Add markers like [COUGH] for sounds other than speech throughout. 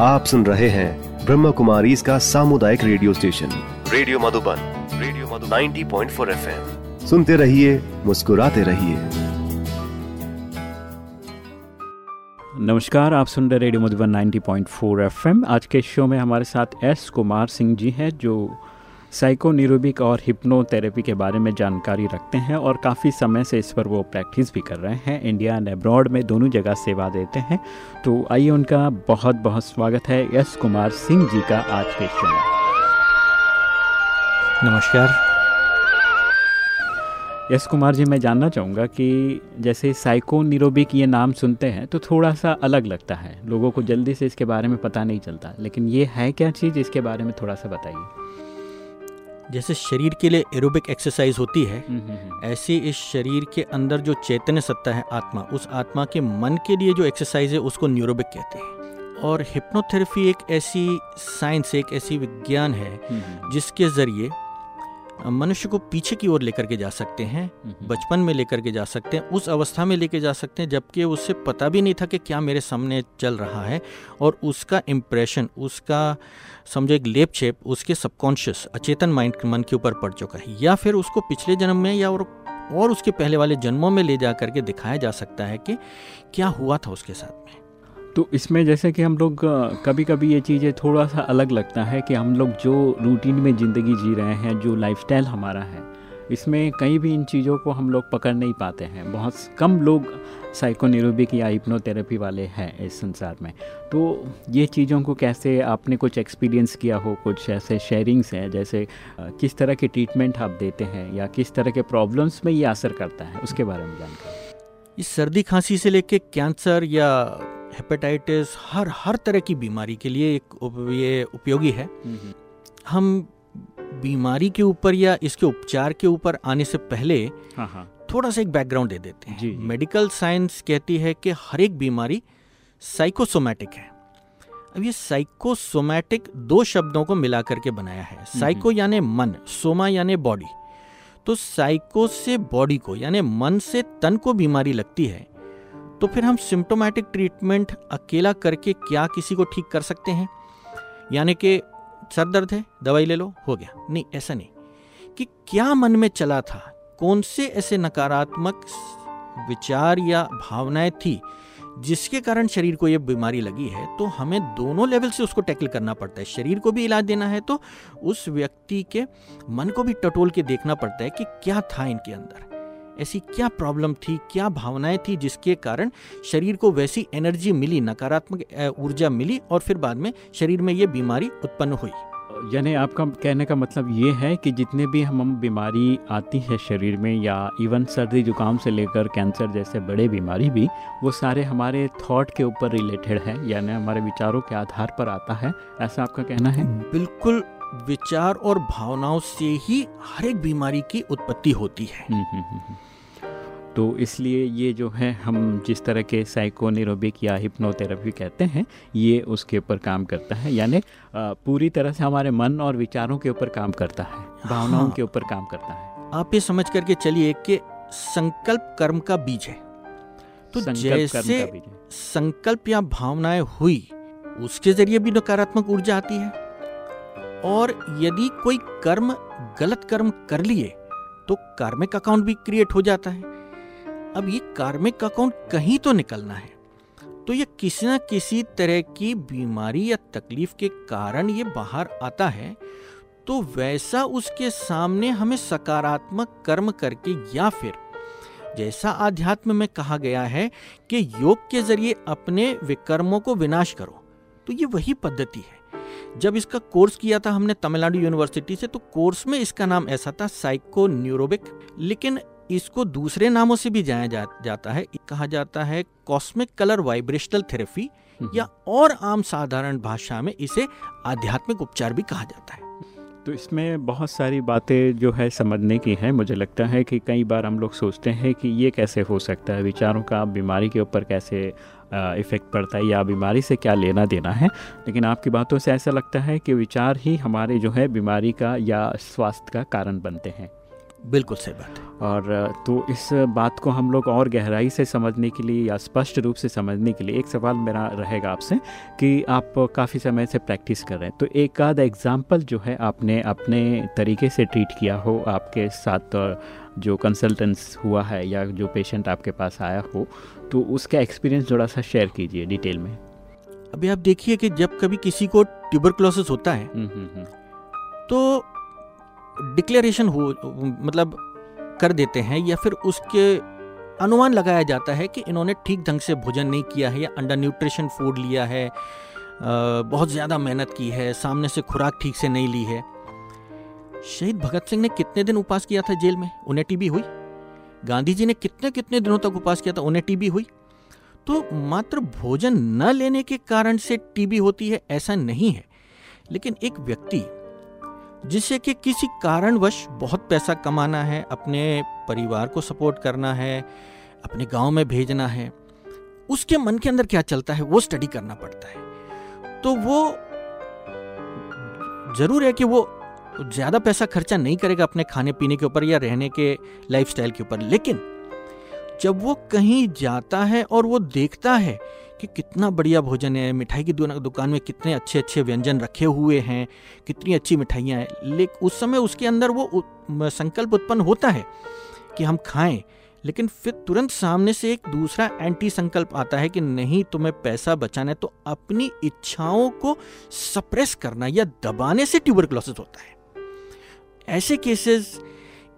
आप सुन रहे हैं ब्रह्म कुमारी इसका सामुदायिक radio station. Radio Madhuban radio Madhuban. 90.4 FM. सुनते रहिए मुस्कुराते रहिए। नमस्कार आप सुन रहे रेडियो मधुबन 90.4 एफएम। आज के शो में हमारे साथ एस कुमार सिंह जी हैं जो साइको न्यूरोबिक और हिप्नोथेरेपी के बारे में जानकारी रखते हैं और काफ़ी समय से इस पर वो प्रैक्टिस भी कर रहे हैं। इंडिया एंड अब्रॉड में दोनों जगह सेवा देते हैं। तो आइए उनका बहुत बहुत स्वागत है यश कुमार सिंह जी का आज के शो में नमस्कार। यश कुमार जी मैं जानना चाहूँगा कि जैसे साइको न्यूरोबिक ये नाम सुनते हैं तो थोड़ा सा अलग लगता है। लोगों को जल्दी से इसके बारे में पता नहीं चलता लेकिन ये है क्या चीज़? इसके बारे में थोड़ा सा बताइए। जैसे शरीर के लिए एरोबिक एक्सरसाइज होती है ऐसे इस शरीर के अंदर जो चैतन्य सत्ता है आत्मा उस आत्मा के मन के लिए जो एक्सरसाइज है उसको न्यूरोबिक कहते हैं। और हिप्नोथेरेपी एक ऐसी साइंस एक ऐसी विज्ञान है जिसके ज़रिए मनुष्य को पीछे की ओर लेकर के जा सकते हैं बचपन में लेकर के जा सकते हैं उस अवस्था में लेके जा सकते हैं जबकि उसे पता भी नहीं था कि क्या मेरे सामने चल रहा है और उसका इम्प्रेशन उसका समझो एक लेप छेप उसके सबकॉन्शियस अचेतन माइंड मन के ऊपर पड़ चुका है या फिर उसको पिछले जन्म में या और और उसके पहले वाले जन्मों में ले जा करके दिखाया जा सकता है कि क्या हुआ था उसके साथ में। तो इसमें जैसे कि हम लोग कभी कभी ये चीज़ें थोड़ा सा अलग लगता है कि हम लोग जो रूटीन में ज़िंदगी जी रहे हैं, जो लाइफस्टाइल हमारा है, इसमें कहीं भी इन चीज़ों को हम लोग पकड़ नहीं पाते हैं। बहुत कम लोग साइकोनिरोबिक या हिप्नोथेरेपी वाले हैं इस संसार में। तो ये चीज़ों को कैसे आपने कुछ एक्सपीरियंस किया हो, कुछ ऐसे शेयरिंग्स हैं, जैसे किस तरह के ट्रीटमेंट आप देते हैं या किस तरह के प्रॉब्लम्स में ये असर करता है, उसके बारे में जानकारी। इस सर्दी खांसी से लेके कैंसर या हेपेटाइटिस हर हर तरह की बीमारी के लिए एक ये उपयोगी है। हम बीमारी के ऊपर या इसके उपचार के ऊपर आने से पहले हाँ हाँ। थोड़ा सा एक बैकग्राउंड दे देते हैं। जी, मेडिकल साइंस कहती है कि हर एक बीमारी साइकोसोमैटिक है। अब ये साइकोसोमैटिक दो शब्दों को मिला करके बनाया है। साइको यानी मन सोमा यानी बॉडी तो साइको से बॉडी को यानी मन से तन को बीमारी लगती है। तो फिर हम सिम्टोमेटिक ट्रीटमेंट अकेला करके क्या किसी को ठीक कर सकते हैं? यानी कि सर दर्द है, दवाई ले लो, हो गया। नहीं, ऐसा नहीं। कि क्या मन में चला था? कौन से ऐसे नकारात्मक विचार या भावनाएँ थी जिसके कारण शरीर को यह बीमारी लगी है? तो हमें दोनों लेवल से उसको टैकल करना पड़ता है। शरीर को भी इलाज देना है तो उस व्यक्ति के मन को भी टटोल के देखना पड़ता है कि क्या था इनके अंदर। ऐसी क्या प्रॉब्लम थी क्या भावनाएँ थी जिसके कारण शरीर को वैसी एनर्जी मिली नकारात्मक ऊर्जा मिली और फिर बाद में शरीर में ये बीमारी उत्पन्न हुई? यानी आपका कहने का मतलब ये है कि जितने भी हम बीमारी आती है शरीर में या इवन सर्दी जुकाम से लेकर कैंसर जैसे बड़े बीमारी भी वो सारे हमारे थॉट के ऊपर रिलेटेड है यानी हमारे विचारों के आधार पर आता है। ऐसा आपका कहना है? बिल्कुल विचार और भावनाओं से ही हर एक बीमारी की उत्पत्ति होती है। हम्म, हम्म, हम्म, तो इसलिए ये जो है हम जिस तरह के साइकोनिरोबिक या हिप्नोथेरेपी कहते हैं ये उसके ऊपर काम करता है। यानी पूरी तरह से हमारे मन और विचारों के ऊपर काम करता है भावनाओं हाँ। के ऊपर काम करता है। आप ये समझ करके चलिए कि संकल्प कर्म का बीज है। तो जैसे संकल्प या भावनाएँ हुई उसके ज़रिए भी नकारात्मक ऊर्जा आती है। और यदि कोई कर्म गलत कर्म कर लिए तो कार्मिक अकाउंट भी क्रिएट हो जाता है। अब ये कार्मिक अकाउंट कहीं तो निकलना है। तो ये किसी न किसी तरह की बीमारी या तकलीफ़ के कारण ये बाहर आता है तो वैसा उसके सामने हमें सकारात्मक कर्म करके या फिर जैसा आध्यात्म में कहा गया है कि योग के ज़रिए अपने विकर्मों को विनाश करो। तो ये वही पद्धति है। जब इसका कोर्स किया था हमने तमिलनाडु यूनिवर्सिटी से तो कोर्स में इसका नाम ऐसा था साइको न्यूरोबिक लेकिन इसको दूसरे नामों से भी जाया जा, जाता है। कहा जाता है कॉस्मिक कलर वाइब्रेशनल थेरेपी या और आम साधारण भाषा में इसे आध्यात्मिक उपचार भी कहा जाता है। तो इसमें बहुत सारी बातें जो है समझने की हैं। मुझे लगता है कि कई बार हम लोग सोचते हैं कि ये कैसे हो सकता है? विचारों का बीमारी के ऊपर कैसे इफ़ेक्ट पड़ता है या बीमारी से क्या लेना देना है? लेकिन आपकी बातों से ऐसा लगता है कि विचार ही हमारे जो है बीमारी का या स्वास्थ्य का कारण बनते हैं। बिल्कुल सही बात है। और तो इस बात को हम लोग और गहराई से समझने के लिए या स्पष्ट रूप से समझने के लिए एक सवाल मेरा रहेगा आपसे कि आप काफ़ी समय से प्रैक्टिस कर रहे हैं। तो एक आध एग्ज़ाम्पल जो है आपने अपने तरीके से ट्रीट किया हो आपके साथ जो कंसल्टेंस हुआ है या जो पेशेंट आपके पास आया हो तो उसका एक्सपीरियंस थोड़ा सा शेयर कीजिए डिटेल में। अभी आप देखिए कि जब कभी किसी को ट्यूबरक्लोसिस होता है हम्म, हम्म, हम्म। तो डिक्लेरेशन हो मतलब कर देते हैं या फिर उसके अनुमान लगाया जाता है कि इन्होंने ठीक ढंग से भोजन नहीं किया है या अंडर न्यूट्रिशन फ़ूड लिया है बहुत ज़्यादा मेहनत की है, सामने से खुराक ठीक से नहीं ली है। शहीद भगत सिंह ने कितने दिन उपास किया था जेल में? उन्हें टीबी हुई? गांधी जी ने कितने कितने दिनों तक उपास किया था? उन्हें टीबी हुई? तो मात्र भोजन न लेने के कारण से टीबी होती है, ऐसा नहीं है। लेकिन एक व्यक्ति जिससे कि किसी कारणवश बहुत पैसा कमाना है, अपने परिवार को सपोर्ट करना है, अपने गाँव में भेजना है, उसके मन के अंदर क्या चलता है, वो स्टडी करना पड़ता है। तो वो ज़रूर है कि वो ज़्यादा पैसा खर्चा नहीं करेगा अपने खाने पीने के ऊपर या रहने के लाइफस्टाइल के ऊपर, लेकिन जब वो कहीं जाता है और वो देखता है कि कितना बढ़िया भोजन है, मिठाई की दुकान में कितने अच्छे अच्छे व्यंजन रखे हुए हैं, कितनी अच्छी मिठाइयाँ हैं। लेकिन उस समय उसके अंदर वो संकल्प उत्पन्न होता है कि हम खाएँ, लेकिन फिर तुरंत सामने से एक दूसरा एंटी संकल्प आता है कि नहीं, तुम्हें पैसा बचाना है तो अपनी इच्छाओं को सप्रेस करना या दबाने से ट्यूबरक्लोसिस होता है। ऐसे केसेस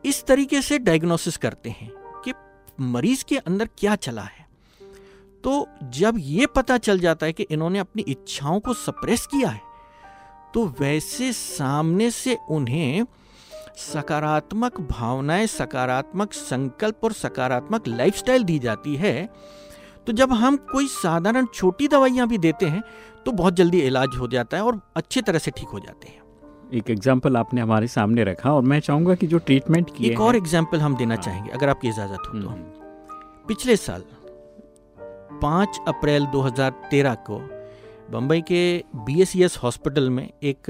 इस तरीके से डायग्नोसिस करते हैं कि मरीज़ के अंदर क्या चला है। तो जब ये पता चल जाता है कि इन्होंने अपनी इच्छाओं को सप्रेस किया है तो वैसे सामने से उन्हें सकारात्मक भावनाएँ सकारात्मक संकल्प और सकारात्मक लाइफस्टाइल दी जाती है तो जब हम कोई साधारण छोटी दवाइयाँ भी देते हैं तो बहुत जल्दी इलाज हो जाता है और अच्छी तरह से ठीक हो जाते हैं एक एग्ज़ाम्पल आपने हमारे सामने रखा और मैं चाहूँगा कि जो ट्रीटमेंट की एक और एग्ज़ाम्पल हम देना हाँ। चाहेंगे अगर आपकी इजाज़त हो तो हम्म। पिछले साल 5 अप्रैल 2013 को बम्बई के बी हॉस्पिटल में एक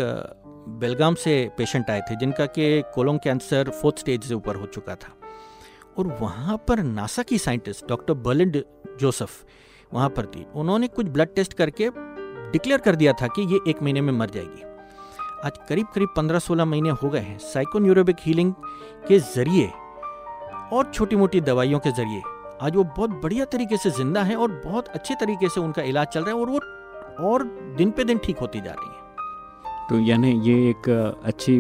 बेलगाम से पेशेंट आए थे, जिनका के कोलोंग कैंसर फोर्थ स्टेज से ऊपर हो चुका था। और वहाँ पर नासा की साइंटिस्ट डॉक्टर बर्लिंड जोसेफ वहाँ पर थी। उन्होंने कुछ ब्लड टेस्ट करके डिक्लेयर कर दिया था कि ये एक महीने में मर जाएगी। आज करीब करीब पंद्रह सोलह महीने हो गए हैं। साइकोन्यूरोबिक हीलिंग के ज़रिए और छोटी मोटी दवाइयों के ज़रिए आज वो बहुत बढ़िया तरीके से ज़िंदा है और बहुत अच्छे तरीके से उनका इलाज चल रहा है और वो और दिन पे दिन ठीक होती जा रही है। तो यानी ये एक अच्छी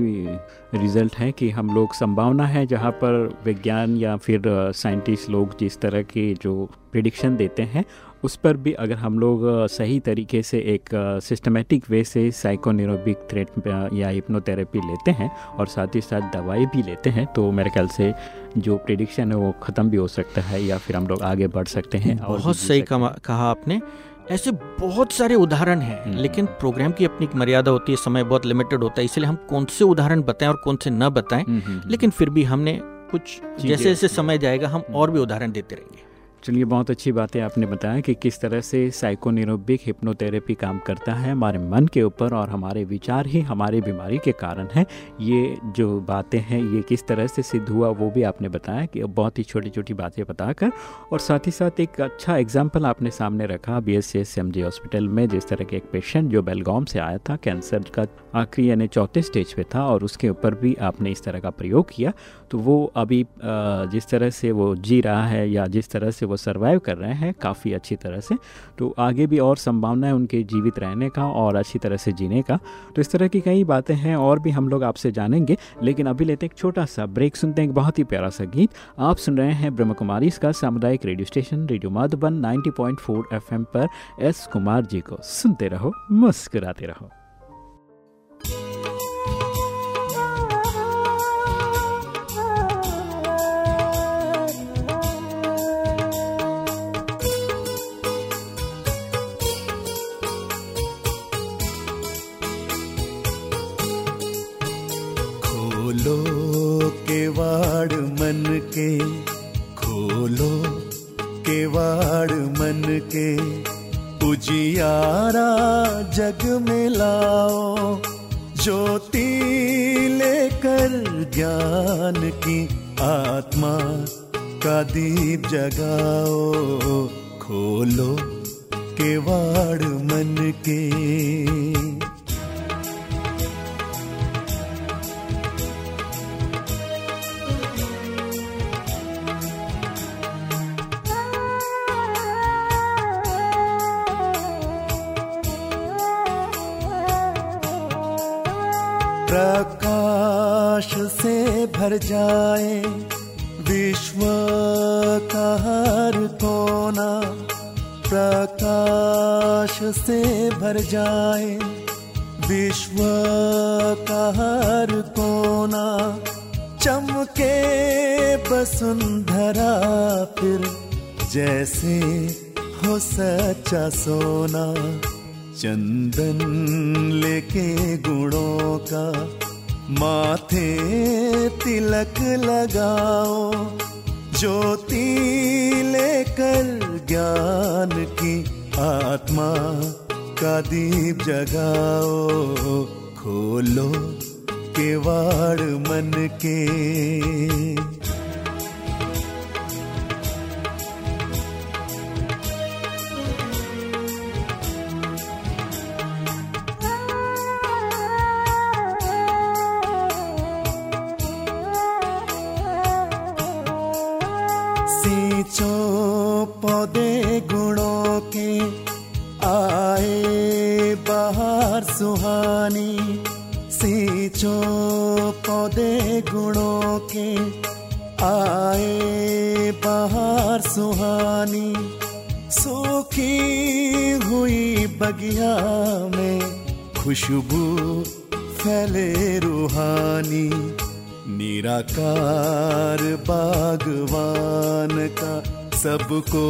रिज़ल्ट है कि हम लोग संभावना है जहाँ पर विज्ञान या फिर साइंटिस्ट लोग जिस तरह के जो प्रिडिक्शन देते हैं उस पर भी अगर हम लोग सही तरीके से एक सिस्टमेटिक वे से साइकोनिरोबिक थ्रेट या हिप्नोथेरेपी लेते हैं और साथ ही साथ दवाई भी लेते हैं तो मेरे ख्याल से जो प्रिडिक्शन है वो ख़त्म भी हो सकता है या फिर हम लोग आगे बढ़ सकते हैं और बहुत सही कहा आपने। ऐसे बहुत सारे उदाहरण हैं हम्म, लेकिन हम्म। प्रोग्राम की अपनी एक मर्यादा होती है समय बहुत लिमिटेड होता है इसलिए हम कौन से उदाहरण बताएँ और कौन से न बताएँ हम्म, लेकिन फिर भी हमने कुछ जैसे जैसे समय जाएगा हम और भी उदाहरण देते रहेंगे। चलिए, बहुत अच्छी बात आपने बताया कि किस तरह से साइकोनिरोबिक हिप्नोथेरेपी काम करता है, हमारे मन के ऊपर और हमारे विचार ही हमारी बीमारी के कारण है। ये जो बातें हैं, ये किस तरह से सिद्ध हुआ, वो भी आपने बताया कि बहुत ही छोटी छोटी बातें बताकर और साथ ही साथ एक अच्छा एग्ज़ाम्पल आपने सामने रखा B S S M J hospital में, जिस तरह के एक पेशेंट जो बेलगाम से आया था कैंसर का आखिरी यानी चौथे स्टेज पे था और उसके ऊपर भी आपने इस तरह का प्रयोग किया तो वो अभी जिस तरह से वो जी रहा है या जिस तरह से वो सर्वाइव कर रहे हैं काफ़ी अच्छी तरह से। तो आगे भी और संभावना है उनके जीवित रहने का और अच्छी तरह से जीने का। तो इस तरह की कई बातें हैं और भी हम लोग आपसे जानेंगे। लेकिन अभी लेते एक छोटा सा ब्रेक सुनते हैं एक बहुत ही प्यारा सा गीत। आप सुन रहे हैं ब्रह्म कुमारी, इसका सामुदायिक radio station radio Madhuban 90.4 FM पर एस कुमार जी को। सुनते रहो, मुस्कुराते रहो। आत्मा का दीप जगाओ खोलो केवाड़ मन के। भर जाए, विश्व का हर कोना प्रकाश से भर जाए, विश्व का हर कोना चमके बसुंधरा फिर जैसे हो सच्चा सोना, चंदन लेके गुणों का माथे तिलक लगाओ ज्योति लेकर ज्ञान की आत्मा का दीप जगाओ। खोलो केवाड़ मन के। सुहानी सूखी हुई बगिया में खुशबू फैले रूहानी निराकार बागवान का सबको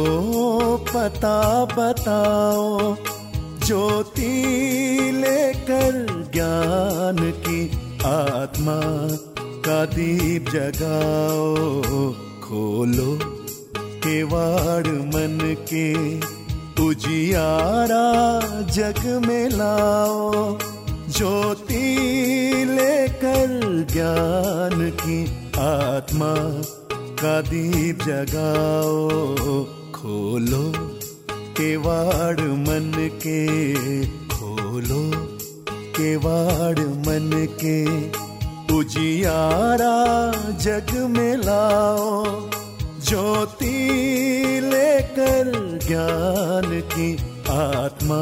पता बताओ, ज्योति लेकर ज्ञान की आत्मा का दीप जगाओ, खोलो केवाड़ मन के उजियारा जग में लाओ। ज्योति लेकर ज्ञान की आत्मा का दीप जगाओ। खोलो केवाड़ मन के, खोलो केवाड़ मन के उजियारा जग में लाओ। ज्योति लेकर ज्ञान की आत्मा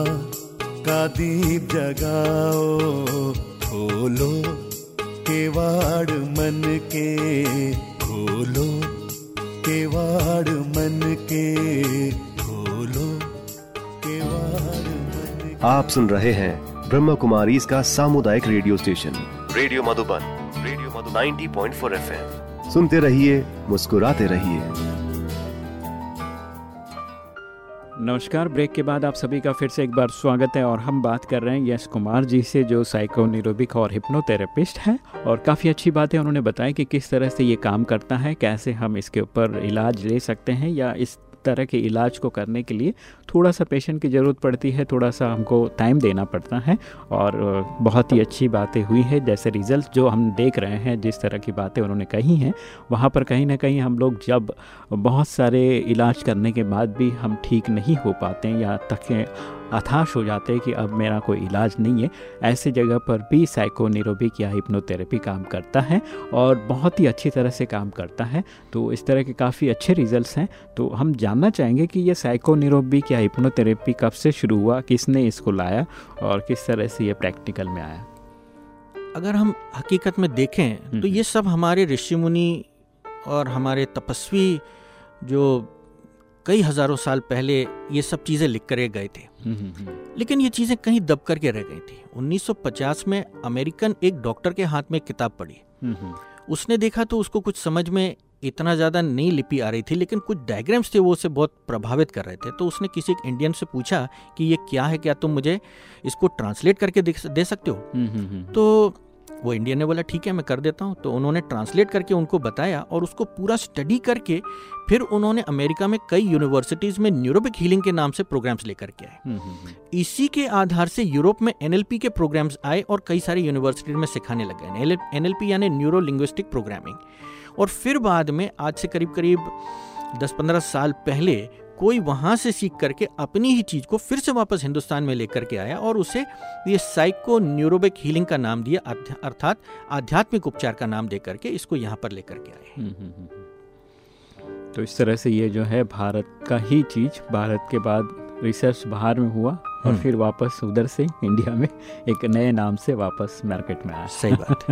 का दीप जगाओ, खोलो केवाड़ मन के, खोलो केवाड़ मन के, खोलो केवाड़ मन के। आप सुन रहे हैं ब्रह्म कुमारी इसका सामुदायिक radio station, radio Madhuban, radio Madhu 90.4 FM. सुनते रहिए, मुस्कुराते रहिए। नमस्कार, ब्रेक के बाद आप सभी का फिर से एक बार स्वागत है और हम बात कर रहे हैं यश कुमार जी से, जो साइको न्यूरोबिक और हिप्नोथेरेपिस्ट हैं। और काफ़ी अच्छी बात है उन्होंने बताया कि किस तरह से ये काम करता है, कैसे हम इसके ऊपर इलाज ले सकते हैं या इस तरह के इलाज को करने के लिए थोड़ा सा पेशेंट की ज़रूरत पड़ती है, थोड़ा सा हमको टाइम देना पड़ता है और बहुत ही अच्छी बातें हुई है, जैसे रिज़ल्ट जो हम देख रहे हैं, जिस तरह की बातें उन्होंने कही हैं, वहाँ पर कहीं ना कहीं हम लोग जब बहुत सारे इलाज करने के बाद भी हम ठीक नहीं हो पाते या तक हताश हो जाते हैं कि अब मेरा कोई इलाज नहीं है। ऐसे जगह पर भी साइको न्यूरोबिक या हिप्नोथेरेपी काम करता है और बहुत ही अच्छी तरह से काम करता है। तो इस तरह के काफ़ी अच्छे रिजल्ट्स हैं। तो हम जानना चाहेंगे कि ये साइको न्यूरोबिक या हिप्नोथेरेपी कब से शुरू हुआ किसने इसको लाया और किस तरह से ये प्रैक्टिकल में आया? अगर हम हकीकत में देखें तो ये सब हमारे ऋषि मुनि और हमारे तपस्वी जो कई हज़ारों साल पहले ये सब चीज़ें लिख कर गए थे। लेकिन ये चीज़ें कहीं दब करके रह गई थी। 1950 में अमेरिकन एक डॉक्टर के हाथ में किताब पढ़ी। उसने देखा तो उसको कुछ समझ में इतना ज़्यादा नई लिपि आ रही थी लेकिन कुछ डायग्राम्स थे वो उसे बहुत प्रभावित कर रहे थे। तो उसने किसी एक इंडियन से पूछा कि ये क्या है क्या तुम मुझे इसको ट्रांसलेट करके दे सकते हो? तो वो इंडियन ने बोला ठीक है मैं कर देता हूँ। तो उन्होंने ट्रांसलेट करके उनको बताया और उसको पूरा स्टडी करके फिर उन्होंने अमेरिका में कई यूनिवर्सिटीज में न्यूरोबिक हीलिंग के नाम से प्रोग्राम्स लेकर के आए। इसी के आधार से यूरोप में एनएलपी के प्रोग्राम्स आए और कई सारी यूनिवर्सिटी में सिखाने लग। लगे एनएलपी यानी न्यूरो लिंग्विस्टिक प्रोग्रामिंग और फिर बाद में आज से करीब करीब 10-15 साल पहले कोई वहाँ से सीख करके अपनी ही चीज़ को फिर से वापस हिंदुस्तान में लेकर के आया और उसे ये साइको न्यूरोबिक हीलिंग का नाम दिया अर्थात आध्यात्मिक उपचार का नाम दे करके इसको यहाँ पर लेकर के आए। हम्म, हम्म, हम्म, तो इस तरह से ये जो है भारत का ही चीज़। भारत के बाद रिसर्च बाहर में हुआ। और हम्म। फिर वापस उधर से इंडिया में एक नए नाम से वापस मार्केट में आया सही बात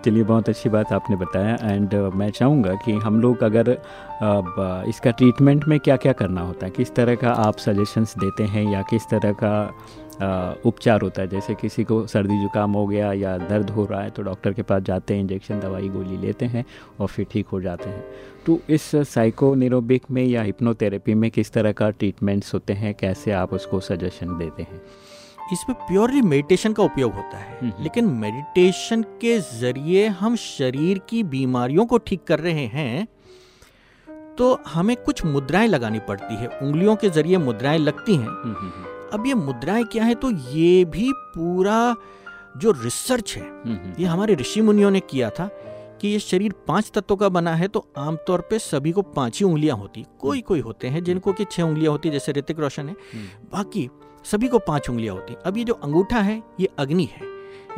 [LAUGHS] चलिए बहुत अच्छी बात आपने बताया एंड uh, मैं चाहूँगा कि हम लोग अगर uh, इसका ट्रीटमेंट में क्या क्या करना होता है किस तरह का आप सजेशंस देते हैं या किस तरह का उपचार होता है। जैसे किसी को सर्दी जुकाम हो गया या दर्द हो रहा है तो डॉक्टर के पास जाते हैं इंजेक्शन दवाई गोली लेते हैं और फिर ठीक हो जाते हैं। तो इस साइकोनिरोबिक में या हिप्नोथेरेपी में किस तरह का ट्रीटमेंट्स होते हैं? कैसे आप उसको सजेशन देते हैं? इसमें प्योरली मेडिटेशन का उपयोग होता है। हम्म, हम्म। लेकिन मेडिटेशन के ज़रिए हम शरीर की बीमारियों को ठीक कर रहे हैं तो हमें कुछ मुद्राएँ लगानी पड़ती है। उंगलियों के ज़रिए मुद्राएँ लगती हैं। हम्म, अब ये मुद्राएँ क्या है? तो ये भी पूरा जो रिसर्च है हम्म, हम्म। ये हमारे ऋषि मुनियों ने किया था कि ये शरीर पाँच तत्वों का बना है तो आमतौर पे सभी को पाँच ही उंगलियाँ होती कोई कोई होते हैं जिनको कि छह उंगलियाँ होती जैसे ऋतिक रोशन है। हम्म। बाकी सभी को पाँच उंगलियाँ होती अब ये जो अंगूठा है ये अग्नि है।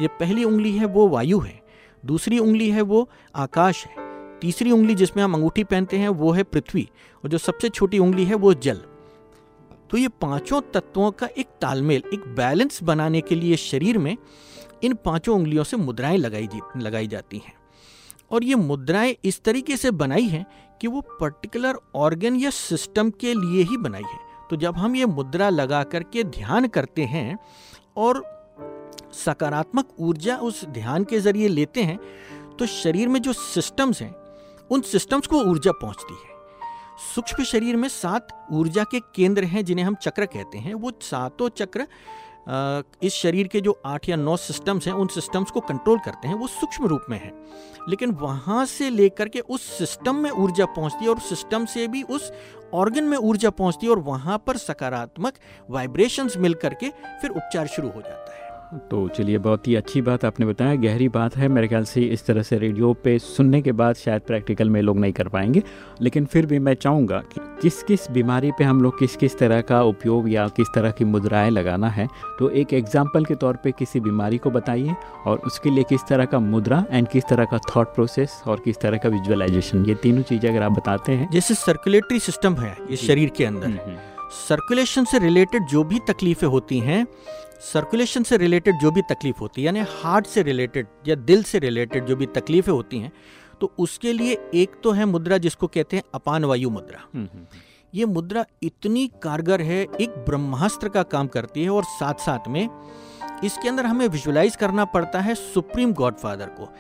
ये पहली उंगली है वो वायु है। दूसरी उंगली है वो आकाश है। तीसरी उंगली जिसमें हम अंगूठी पहनते हैं वो है पृथ्वी। और जो सबसे छोटी उंगली है वो जल। तो ये पाँचों तत्वों का एक तालमेल, एक बैलेंस बनाने के लिए शरीर में इन पाँचों उंगलियों से मुद्राएँ लगाई लगाई जाती हैं। और ये मुद्राएँ इस तरीके से बनाई हैं कि वो पर्टिकुलर ऑर्गन या सिस्टम के लिए ही बनाई है। तो जब हम ये मुद्रा लगा करके ध्यान करते हैं और सकारात्मक ऊर्जा उस ध्यान के ज़रिए लेते हैं तो शरीर में जो सिस्टम्स हैं, उन सिस्टम्स को ऊर्जा पहुँचती है। सूक्ष्म शरीर में सात ऊर्जा के केंद्र हैं जिन्हें हम चक्र कहते हैं। वो सातों चक्र इस शरीर के जो आठ या नौ सिस्टम्स हैं, उन सिस्टम्स को कंट्रोल करते हैं, वो सूक्ष्म रूप में है। लेकिन वहाँ से लेकर के उस सिस्टम में ऊर्जा पहुँचती है और सिस्टम से भी उस ऑर्गन में ऊर्जा पहुँचती है और वहाँ पर सकारात्मक वाइब्रेशंस मिल करके फिर उपचार शुरू हो जाता है। तो चलिए बहुत ही अच्छी बात आपने बताया गहरी बात है। मेरे ख्याल से इस तरह से रेडियो पे सुनने के बाद शायद प्रैक्टिकल में लोग नहीं कर पाएँगे। लेकिन फिर भी मैं चाहूँगा कि किस किस बीमारी पे हम लोग किस किस तरह का उपयोग या किस तरह की मुद्राएँ लगाना है तो एक एग्ज़ाम्पल के तौर पे किसी बीमारी को बताइए और उसके लिए किस तरह का मुद्रा एंड किस तरह का थाट प्रोसेस और किस तरह का विजुअलाइजेशन ये तीनों चीज़ें अगर आप बताते हैं। जैसे सर्कुलेटरी सिस्टम है इस शरीर के अंदर। Circulation hmm, hmm. से रिलेटेड जो भी तकलीफें होती हैं सर्कुलेशन से रिलेटेड जो भी तकलीफ़ होती है यानी हार्ट से रिलेटेड या दिल से रिलेटेड जो भी तकलीफें होती हैं तो उसके लिए एक तो है मुद्रा जिसको कहते हैं अपान वायु मुद्रा। हम्म, हम्म, हम्म। ये मुद्रा इतनी कारगर है एक ब्रह्मास्त्र का काम करती है और साथ साथ में इसके अंदर हमें विजुलाइज करना पड़ता है सुप्रीम गॉडफादर को।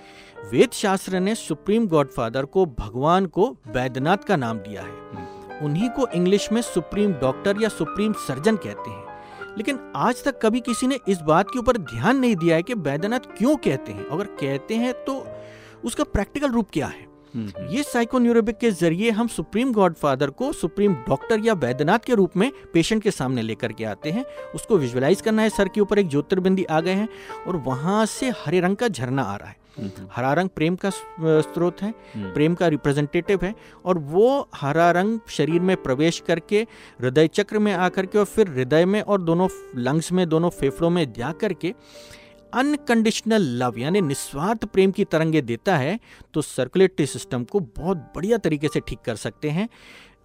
वेद शास्त्र ने सुप्रीम गॉडफादर को भगवान को वैद्यनाथ का नाम दिया है। उन्हीं को इंग्लिश में सुप्रीम डॉक्टर या सुप्रीम सर्जन कहते हैं। लेकिन आज तक कभी किसी ने इस बात के ऊपर ध्यान नहीं दिया है कि बैद्यनाथ क्यों कहते हैं अगर कहते हैं तो उसका प्रैक्टिकल रूप क्या है। ये साइकोन्यूरोबिक के ज़रिए हम सुप्रीम गॉडफादर को सुप्रीम डॉक्टर या वैद्यनाथ के रूप में पेशेंट के सामने लेकर के आते हैं। उसको विजुअलाइज करना है सर के ऊपर एक ज्योतिर्बिंदी आ गए हैं और वहाँ से हरे रंग का झरना आ रहा है। हरा रंग प्रेम का स्रोत है हम्म। प्रेम का रिप्रेजेंटेटिव है और वो हरा रंग शरीर में प्रवेश करके हृदय चक्र में आकर के और फिर हृदय में और दोनों लंग्स में दोनों फेफड़ों में जा करके अनकंडीशनल लव यानी निस्वार्थ प्रेम की तरंगे देता है तो सर्कुलेटरी सिस्टम को बहुत बढ़िया तरीके से ठीक कर सकते हैं।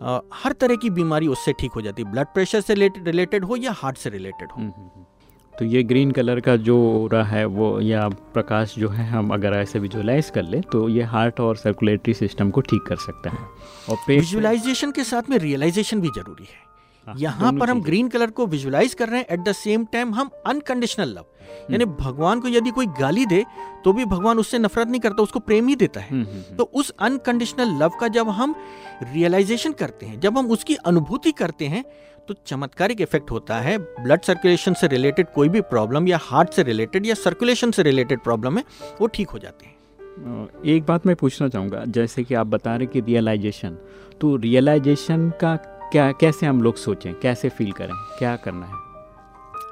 आ, हर तरह की बीमारी उससे ठीक हो जाती है। ब्लड प्रेशर से रिलेटेड हो या हार्ट से रिलेटेड हो। हम्म, हम्म, तो ये ग्रीन कलर का जो रहा है वो या प्रकाश जो है हम अगर ऐसे विजुअलाइज कर ले तो ये हार्ट और सर्कुलेटरी सिस्टम को ठीक कर सकता है। और विजुअलाइजेशन के साथ में रियलाइजेशन भी ज़रूरी हाँ, यहाँ पर हम ग्रीन कलर को विजुअलाइज कर रहे हैं एट द सेम टाइम हम अनकंडीशनल लव यानी हम्म। भगवान को यदि कोई गाली दे तो भी भगवान उससे नफरत नहीं करता उसको प्रेम ही देता है। हम्म, हम्म, तो उस अनकंडीशनल लव का जब हम रियलाइजेशन करते हैं जब हम उसकी अनुभूति करते हैं तो चमत्कारिक इफ़ेक्ट होता है। ब्लड सर्कुलेशन से रिलेटेड कोई भी प्रॉब्लम या हार्ट से रिलेटेड या सर्कुलेशन से रिलेटेड प्रॉब्लम है वो ठीक हो जाते हैं। एक बात मैं पूछना चाहूँगा। जैसे कि आप बता रहे कि रियलाइजेशन तो रियलाइजेशन का क्या, कैसे हम लोग सोचें? कैसे फील करें? क्या करना है?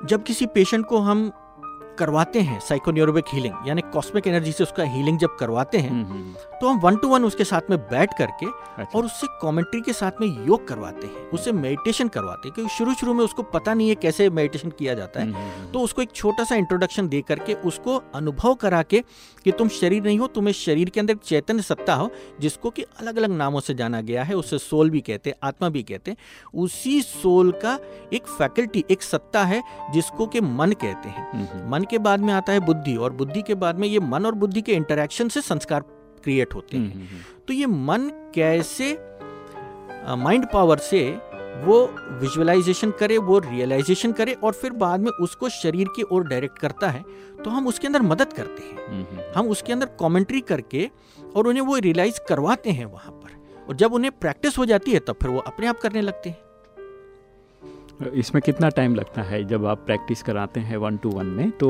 जब किसी पेशेंट को हम करवाते हैं साइकोन्यूरोबिक हीलिंग यानी कॉस्मिक एनर्जी से उसका हीलिंग जब करवाते हैं हम्म, हम्म, तो हम वन टू वन उसके साथ में बैठ करके अच्छा। और उससे कमेंट्री के साथ में योग करवाते हैं उससे मेडिटेशन करवाते हैं क्योंकि शुरू शुरू में उसको पता नहीं है कैसे मेडिटेशन किया जाता है। हम्म, हम्म, तो उसको एक छोटा सा इंट्रोडक्शन दे करके उसको अनुभव करा के कि तुम शरीर नहीं हो तुम्हें शरीर के अंदर चैतन्य सत्ता हो जिसको कि अलग अलग नामों से जाना गया है उसे सोल भी कहते हैं आत्मा भी कहते हैं उसी सोल का एक फैकल्टी एक सत्ता है जिसको कि मन कहते हैं। हम्म, हम्म, मन के बाद में आता है बुद्धि और बुद्धि के बाद में ये मन और बुद्धि के इंटरेक्शन से संस्कार क्रिएट होते हम्म, हैं। हम्म, हम्म, तो ये मन कैसे माइंड पावर से वो विजुअलाइजेशन करे वो रियलाइजेशन करे और फिर बाद में उसको शरीर की ओर डायरेक्ट करता है तो हम उसके अंदर मदद करते हैं। हम्म, हम्म, हम उसके अंदर कमेंट्री करके और उन्हें वो रियलाइज़ करवाते हैं वहाँ पर। और जब उन्हें प्रैक्टिस हो जाती है तब फिर वो अपने आप करने लगते हैं। इसमें कितना टाइम लगता है जब आप प्रैक्टिस कराते हैं वन टू वन में? तो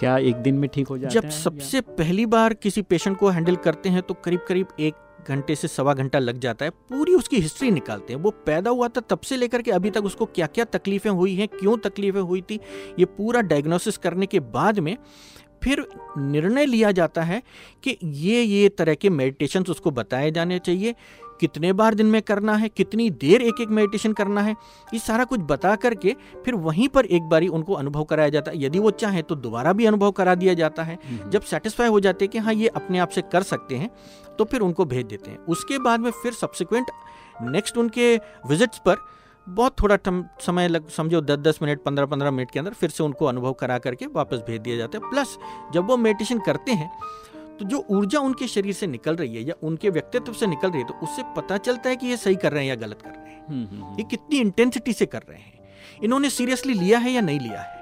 क्या एक दिन में ठीक हो जाता जब है सबसे पहली बार किसी पेशेंट को हैंडल करते हैं तो करीब करीब एक घंटे से सवा घंटा लग जाता है। पूरी उसकी हिस्ट्री निकालते हैं। वो पैदा हुआ था तब से लेकर के अभी तक उसको क्या क्या तकलीफें हुई हैं क्यों तकलीफें हुई थी ये पूरा डायग्नोसिस करने के बाद में फिर निर्णय लिया जाता है कि ये ये तरह के मेडिटेशंस उसको बताए जाने चाहिए। कितने बार दिन में करना है कितनी देर एक एक मेडिटेशन करना है ये सारा कुछ बता करके फिर वहीं पर एक बारी उनको अनुभव कराया जाता है। यदि वो चाहें तो दोबारा भी अनुभव करा दिया जाता है। जब सेटिस्फाई हो जाते हैं कि हाँ ये अपने आप से कर सकते हैं तो फिर उनको भेज देते हैं। उसके बाद में फिर सब्सिक्वेंट नेक्स्ट उनके विजिट्स पर बहुत थोड़ा समय लग समझो दस दस मिनट पंद्रह पंद्रह मिनट के अंदर फिर से उनको अनुभव करा करके वापस भेज दिया जाता है। प्लस जब वो मेडिटेशन करते हैं तो जो ऊर्जा उनके शरीर से निकल रही है या उनके व्यक्तित्व से निकल रही है तो उससे पता चलता है कि ये सही कर रहे हैं या गलत कर रहे हैं। हम्म, हम्म, ये कितनी इंटेंसिटी से कर रहे हैं। इन्होंने सीरियसली लिया है या नहीं लिया है?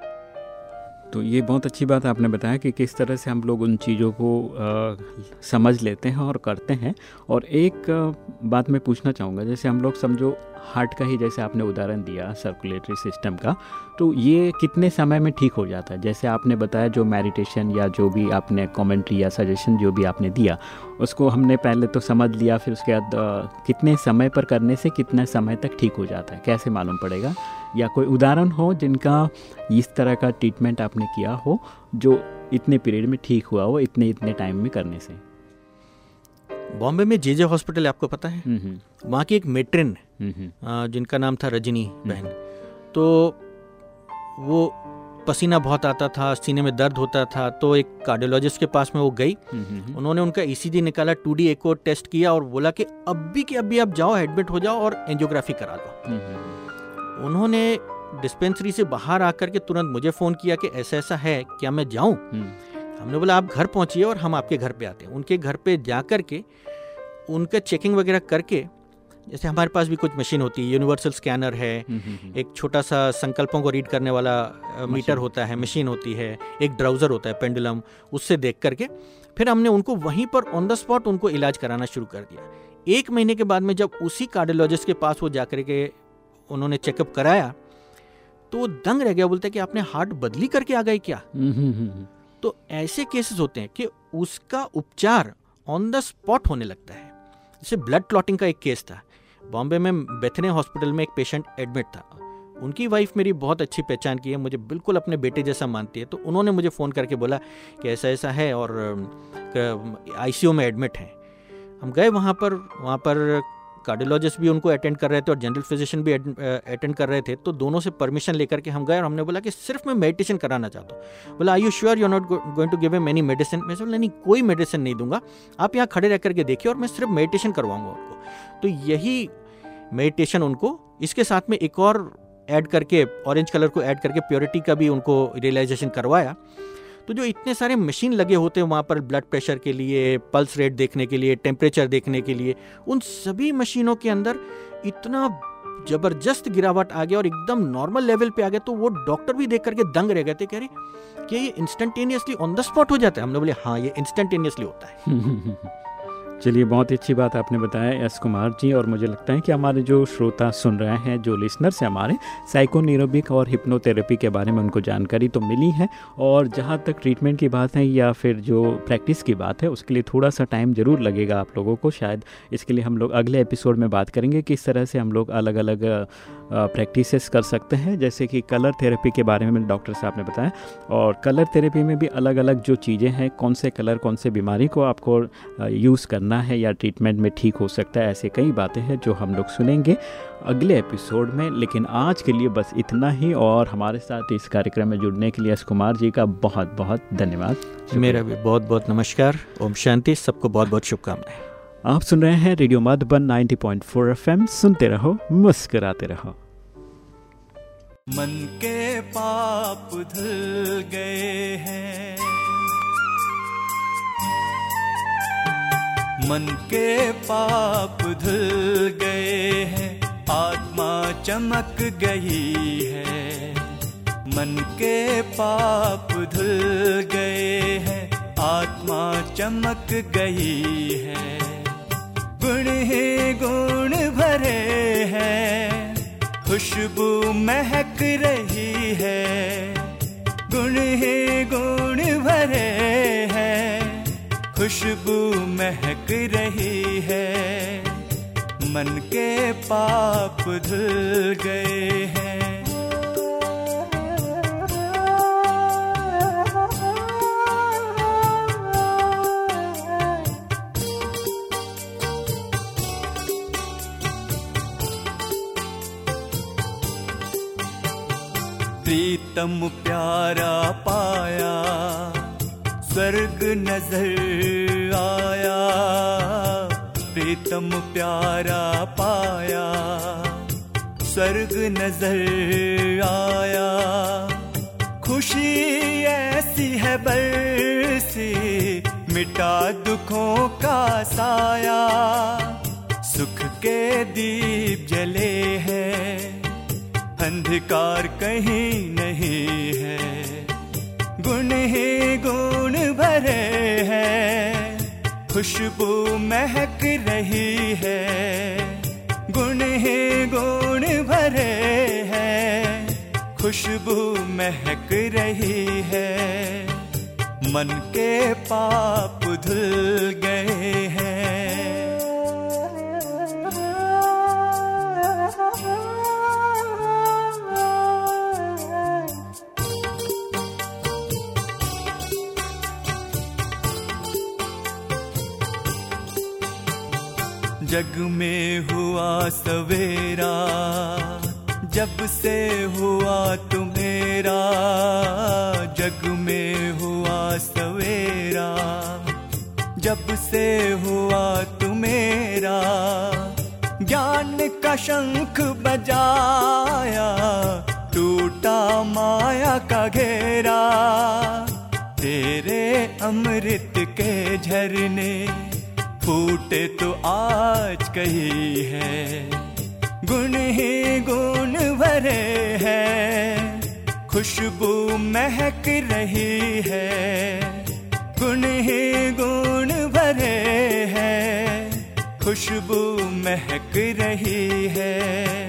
तो ये बहुत अच्छी बात आपने बताया कि किस तरह से हम लोग उन चीज़ों को अ, समझ लेते हैं और करते हैं। और एक अ, बात मैं पूछना चाहूँगा जैसे हम लोग समझो हार्ट का ही जैसे आपने उदाहरण दिया सर्कुलेटरी सिस्टम का तो ये कितने समय में ठीक हो जाता है? जैसे आपने बताया जो मेडिटेशन या जो भी आपने कमेंट्री या सजेशन जो भी आपने दिया उसको हमने पहले तो समझ लिया फिर उसके बाद कितने समय पर करने से कितने समय तक ठीक हो जाता है? कैसे मालूम पड़ेगा? या कोई उदाहरण हो जिनका इस तरह का ट्रीटमेंट आपने किया हो जो इतने पीरियड में ठीक हुआ हो इतने इतने टाइम में करने से? बॉम्बे में जे जे हॉस्पिटल आपको पता है? हम्म, हम्म, वहाँ की एक मेट्रिन हम्म, जिनका नाम था रजनी बहन। तो वो पसीना बहुत आता था सीने में दर्द होता था तो एक कार्डियोलॉजिस्ट के पास में वो गई। उन्होंने उनका ईसीजी निकाला टू डी एको टेस्ट किया और बोला कि अब अभी के अभी आप जाओ एडमिट हो जाओ और एंजियोग्राफी करा दो। उन्होंने डिस्पेंसरी से बाहर आकर के तुरंत मुझे फ़ोन किया कि ऐसा ऐसा है क्या मैं जाऊँ? हम्म, हमने बोला आप घर पहुंचिए और हम आपके घर पे आते हैं। उनके घर पे जा कर के उनका चेकिंग वगैरह करके जैसे हमारे पास भी कुछ मशीन होती है यूनिवर्सल स्कैनर है हम्म, हम्म, एक छोटा सा संकल्पों को रीड करने वाला मीटर होता है मशीन होती है एक ड्राउज़र होता है पेंडुलम उससे देख करके फिर हमने उनको वहीं पर ऑन द स्पॉट उनको इलाज कराना शुरू कर दिया। एक महीने के बाद में जब उसी कार्डियोलॉजिस्ट के पास वो जा कर के उन्होंने चेकअप कराया तो दंग रह गया बोलते कि आपने हार्ट बदली करके आ गए क्या? हम्म, हम्म, हम्म, तो ऐसे केसेस होते हैं कि उसका उपचार ऑन द स्पॉट होने लगता है। जैसे ब्लड क्लॉटिंग का एक केस था। बॉम्बे में बेथने हॉस्पिटल में एक पेशेंट एडमिट था। उनकी वाइफ मेरी बहुत अच्छी पहचान की है मुझे बिल्कुल अपने बेटे जैसा मानती है। तो उन्होंने मुझे फ़ोन करके बोला कि ऐसा ऐसा है और आईसीयू में एडमिट हैं। हम गए वहाँ पर वहाँ पर कार्डियोलॉजिस्ट भी उनको अटेंड कर रहे थे और जनरल फिजिशियन भी अटेंड कर रहे थे तो दोनों से परमिशन लेकर के हम गए और हमने बोला कि सिर्फ़ मैं मेडिटेशन कराना चाहता हूँ। बोला I you sure you not going to give M any medicine मैं बोला, नहीं, कोई मेडिसिन नहीं दूँगा। आप यहाँ खड़े रह करके देखिए और मैं सिर्फ़ मेडिटेशन करवाऊँगा उनको तो यही मेडिटेशन उनको, इसके साथ में एक और ऐड करके ऑरेंज कलर को ऐड करके प्योरिटी का भी उनको रियलाइजेशन करवाया। तो जो इतने सारे मशीन लगे होते हैं वहाँ पर ब्लड प्रेशर के लिए पल्स रेट देखने के लिए टेम्परेचर देखने के लिए, उन सभी मशीनों के अंदर इतना ज़बरदस्त गिरावट आ गया और एकदम नॉर्मल लेवल पे आ गया तो वो डॉक्टर भी देख करके दंग रह गए थे, कह रहे कि ये इंस्टेंटेनियसली ऑन द स्पॉट हो जाता है? हमने बोले हाँ ये इंस्टेंटेनियसली होता है। [LAUGHS] चलिए, बहुत ही अच्छी बात आपने बताया एस कुमार जी, और मुझे लगता है कि हमारे जो श्रोता सुन रहे हैं, जो लिसनर्स हैं हमारे साइकोनिरोबिक और हिप्नोथेरेपी के बारे में उनको जानकारी तो मिली है, और जहाँ तक ट्रीटमेंट की बात है या फिर जो प्रैक्टिस की बात है, उसके लिए थोड़ा सा टाइम ज़रूर लगेगा आप लोगों को, शायद इसके लिए हम लोग अगले एपिसोड में बात करेंगे किस तरह से हम लोग अलग अलग प्रैक्टिसेस कर सकते हैं, जैसे कि कलर थेरेपी के बारे में डॉक्टर साहब ने बताया, और कलर थेरेपी में भी अलग अलग जो चीज़ें हैं, कौन से कलर कौन से बीमारी को आपको यूज़ करना है या ट्रीटमेंट में ठीक हो सकता है ऐसे कई बातें हैं जो हम लोग सुनेंगे अगले एपिसोड में। लेकिन आज के लिए बस इतना ही और हमारे साथ इस कार्यक्रम में जुड़ने के लिए एस कुमार जी का बहुत बहुत धन्यवाद मेरा भी बहुत बहुत नमस्कार। ओम शांति। सबको बहुत बहुत शुभकामनाएँ। आप सुन रहे हैं रेडियो मधुबन 90.4 एफएम सुनते रहो मुस्कुराते रहो। मन के पाप धुल गए हैं। मन के पाप धुल गए हैं, आत्मा चमक गई है। मन के पाप धुल गए हैं, आत्मा चमक गई है। गुण ही गुण भरे हैं, खुशबू महक रही है। गुण ही गुण भरे हैं खुशबू महक रही है। मन के पाप धुल गए हैं। प्रीतम प्यारा पाया स्वर्ग नज़र आया, प्रीतम प्यारा पाया। स्वर्ग नज़र आया, खुशी ऐसी है बरसी, मिटा दुखों का साया। सुख के दीप जले हैं, अंधकार कहीं नहीं है। गुण ही गुण भरे हैं। खुशबू महक रही है। गुण ही गुण भरे हैं। खुशबू महक रही है। मन के पाप धुल गए हैं। जग में हुआ सवेरा, जब से हुआ तुम्हेरा, जग में हुआ सवेरा, जब से हुआ तुम्हेरा ज्ञान का शंख बजाया, टूटा माया का घेरा, तेरे अमृत के झरने फूटे तो आज कही है। गुण ही गुण भरे हैं। खुशबू महक रही है। गुण ही गुण भरे हैं। खुशबू महक रही है।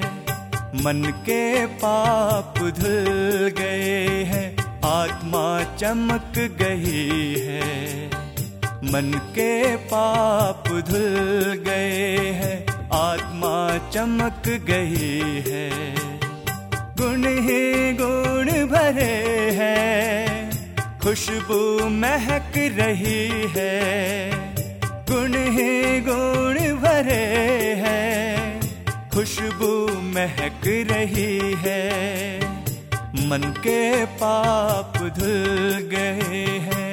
मन के पाप धुल गए हैं। आत्मा चमक गई है। मन के पाप धुल गए हैं, आत्मा चमक गई है। गुण ही गुण भरे हैं, खुशबू महक रही है। गुण ही गुण भरे हैं, खुशबू महक रही है। मन के पाप धुल गए हैं।